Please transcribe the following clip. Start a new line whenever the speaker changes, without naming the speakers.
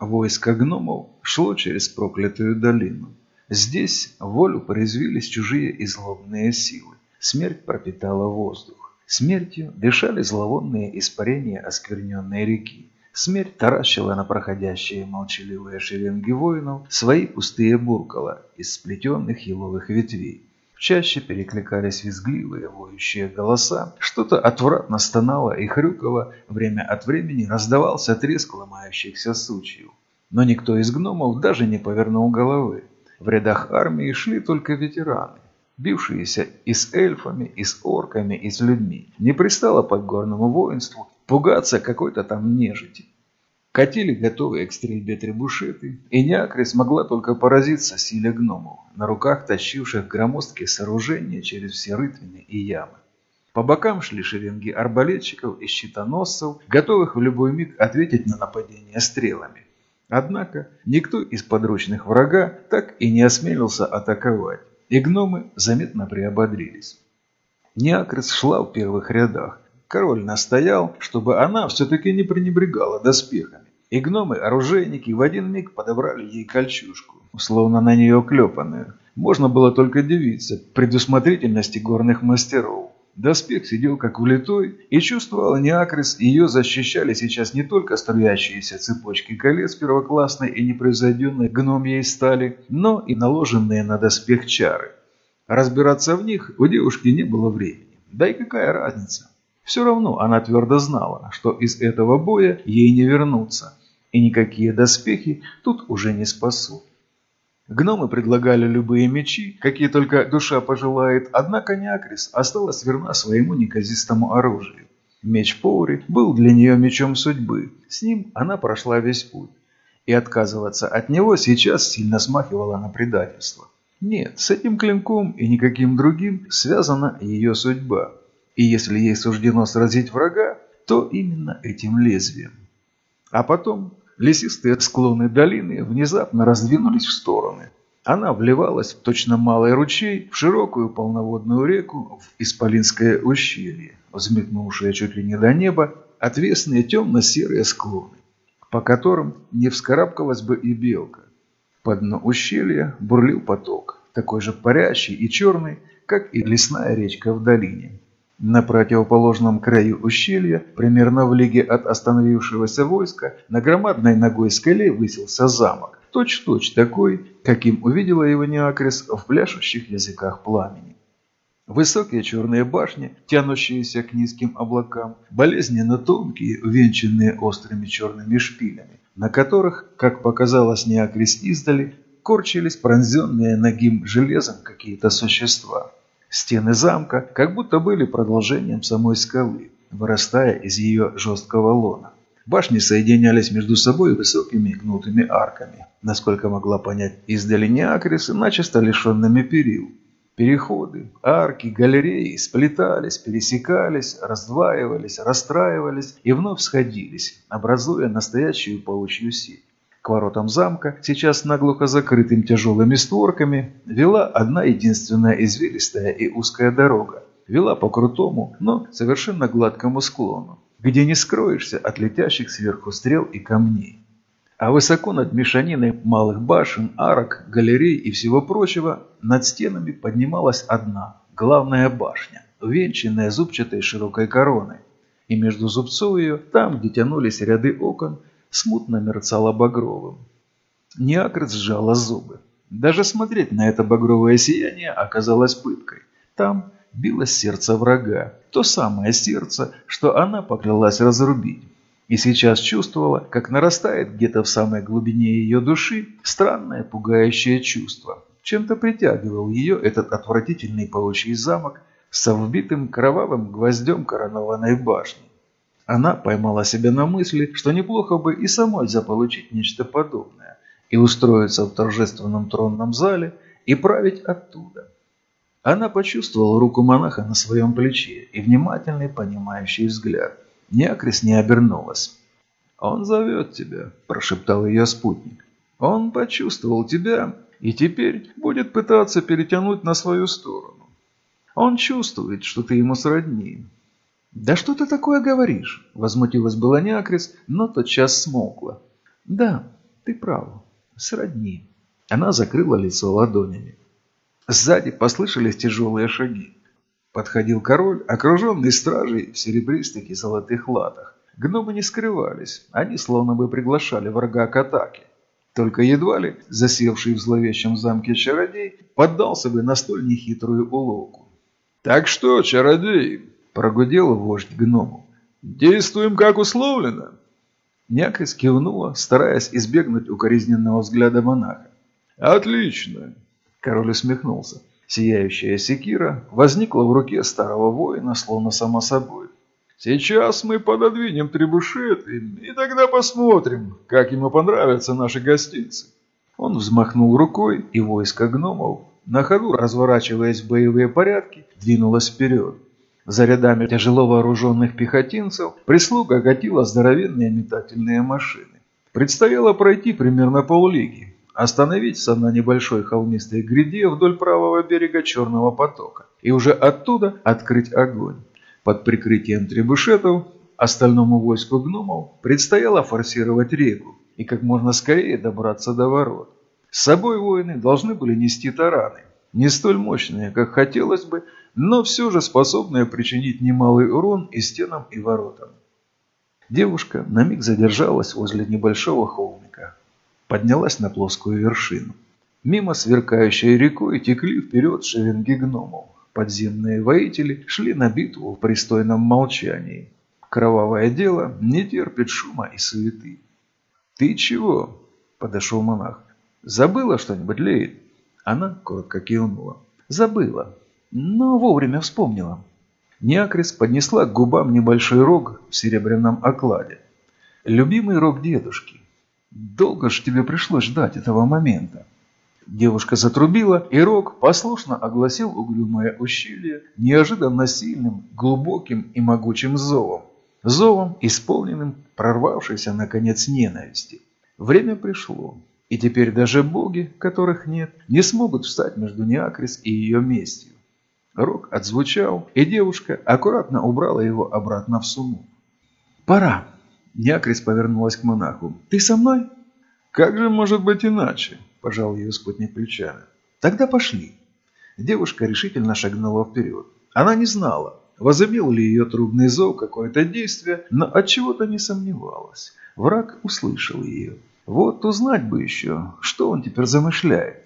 Войско гномов шло через проклятую долину. Здесь волю порезвились чужие и злобные силы. Смерть пропитала воздух. Смертью дышали зловонные испарения оскверненной реки. Смерть таращила на проходящие молчаливые шеренги воинов свои пустые буркала из сплетенных еловых ветвей. Чаще перекликались визгливые воющие голоса, что-то отвратно стонало и хрюкало, время от времени раздавался треск ломающихся сучьев. Но никто из гномов даже не повернул головы. В рядах армии шли только ветераны, бившиеся и с эльфами, и с орками, и с людьми. Не пристало подгорному воинству пугаться какой-то там нежити. Катили готовые к стрельбе требушеты, и Неакре смогла только поразиться силе гномов, на руках тащивших громоздкие сооружения через все рытвины и ямы. По бокам шли шеренги арбалетчиков и щитоносцев, готовых в любой миг ответить на нападение стрелами. Однако никто из подручных врага так и не осмелился атаковать, и гномы заметно приободрились. Неакрис шла в первых рядах, Король настоял, чтобы она все-таки не пренебрегала доспехами. И гномы-оружейники в один миг подобрали ей кольчужку, словно на нее клепанную. Можно было только дивиться предусмотрительности горных мастеров. Доспех сидел как влитой, и чувствовал Неакрис, ее защищали сейчас не только струящиеся цепочки колец первоклассной и непревзойденной гномьей стали, но и наложенные на доспех чары. Разбираться в них у девушки не было времени. Да и какая разница? Все равно она твердо знала, что из этого боя ей не вернуться, и никакие доспехи тут уже не спасут. Гномы предлагали любые мечи, какие только душа пожелает, однако Неакрис осталась верна своему неказистому оружию. Меч Поури был для нее мечом судьбы, с ним она прошла весь путь. И отказываться от него сейчас сильно смахивало на предательство. Нет, с этим клинком и никаким другим связана ее судьба. И если ей суждено сразить врага, то именно этим лезвием. А потом лесистые склоны долины внезапно раздвинулись в стороны. Она вливалась в точно малый ручей в широкую полноводную реку в Исполинское ущелье, взметнувшее чуть ли не до неба отвесные темно-серые склоны, по которым не вскарабкалась бы и белка. По дну ущелья бурлил поток, такой же парящий и черный, как и лесная речка в долине. На противоположном краю ущелья, примерно в лиге от остановившегося войска, на громадной ногой скале высился замок. Точь-точь такой, каким увидела его Неакрис в пляшущих языках пламени. Высокие черные башни, тянущиеся к низким облакам, болезненно тонкие, увенчанные острыми черными шпилями, на которых, как показалось Неакрис издали, корчились пронзенные ногим железом какие-то существа. Стены замка как будто были продолжением самой скалы, вырастая из ее жесткого лона. Башни соединялись между собой высокими гнутыми арками, насколько могла понять издали неакрисы, начисто лишенными перил. Переходы, арки, галереи сплетались, пересекались, раздваивались, расстраивались и вновь сходились, образуя настоящую паучью сеть. Воротам замка, сейчас наглухо закрытым тяжелыми створками, вела одна единственная извилистая и узкая дорога. Вела по крутому, но совершенно гладкому склону, где не скроешься от летящих сверху стрел и камней. А высоко над мешаниной малых башен, арок, галерей и всего прочего, над стенами поднималась одна, главная башня, увенчанная зубчатой широкой короной. И между зубцов ее, там, где тянулись ряды окон, смутно мерцала багровым. Неакрит сжала зубы. Даже смотреть на это багровое сияние оказалось пыткой. Там билось сердце врага, то самое сердце, что она поклялась разрубить. И сейчас чувствовала, как нарастает где-то в самой глубине ее души странное пугающее чувство. Чем-то притягивал ее этот отвратительный паучий замок со вбитым кровавым гвоздем коронованной башни. Она поймала себя на мысли, что неплохо бы и самой заполучить нечто подобное, и устроиться в торжественном тронном зале, и править оттуда. Она почувствовала руку монаха на своем плече и внимательный понимающий взгляд. Неакрис не обернулась. «Он зовет тебя», – прошептал ее спутник. «Он почувствовал тебя и теперь будет пытаться перетянуть на свою сторону. Он чувствует, что ты ему сродни, «Да что ты такое говоришь?» – возмутилась была Неакрис, но тотчас смолкла. «Да, ты прав, сродни. Она закрыла лицо ладонями. Сзади послышались тяжелые шаги. Подходил король, окруженный стражей в серебристых и золотых латах. Гномы не скрывались, они словно бы приглашали врага к атаке. Только едва ли засевший в зловещем замке чародей поддался бы на столь нехитрую уловку. «Так что, чародей?» – прогудел вождь гномов. «Действуем, как условлено». Някось кивнула, стараясь избегнуть укоризненного взгляда монаха. «Отлично!» – король усмехнулся. Сияющая секира возникла в руке старого воина, словно само собой. «Сейчас мы пододвинем требушеты, и тогда посмотрим, как ему понравятся наши гостинцы». Он взмахнул рукой, и войско гномов, на ходу разворачиваясь в боевые порядки, двинулось вперед. За рядами тяжело вооруженных пехотинцев прислуга катила здоровенные метательные машины. Предстояло пройти примерно поллиги, остановиться на небольшой холмистой гряде вдоль правого берега Черного потока и уже оттуда открыть огонь. Под прикрытием требушетов остальному войску гномов предстояло форсировать реку и как можно скорее добраться до ворот. С собой воины должны были нести тараны, не столь мощные, как хотелось бы, но все же способные причинить немалый урон и стенам, и воротам. Девушка на миг задержалась возле небольшого холмика, поднялась на плоскую вершину. Мимо сверкающей рекой текли вперед шеренги гномов. Подземные воители шли на битву в пристойном молчании. Кровавое дело не терпит шума и суеты. «Ты чего?» – подошел монах. «Забыла что-нибудь, Лейд?» Она коротко кивнула. «Забыла, но вовремя вспомнила». Неакрис поднесла к губам небольшой рог в серебряном окладе. «Любимый рог дедушки. Долго ж тебе пришлось ждать этого момента. Девушка затрубила, и Рок послушно огласил угрюмое ущелье неожиданно сильным, глубоким и могучим зовом. Зовом, исполненным прорвавшейся, наконец, ненависти. Время пришло, и теперь даже боги, которых нет, не смогут встать между Неакрис и ее местью. Рок отзвучал, и девушка аккуратно убрала его обратно в сумму. «Пора!» Неакрис повернулась к монаху. «Ты со мной?» «Как же может быть иначе?» – пожал ее спутник плечами. «Тогда пошли». Девушка решительно шагнула вперед. Она не знала, возымел ли ее трудный зов какое-то действие, но от чего то не сомневалась. Враг услышал ее. Вот узнать бы еще, что он теперь замышляет.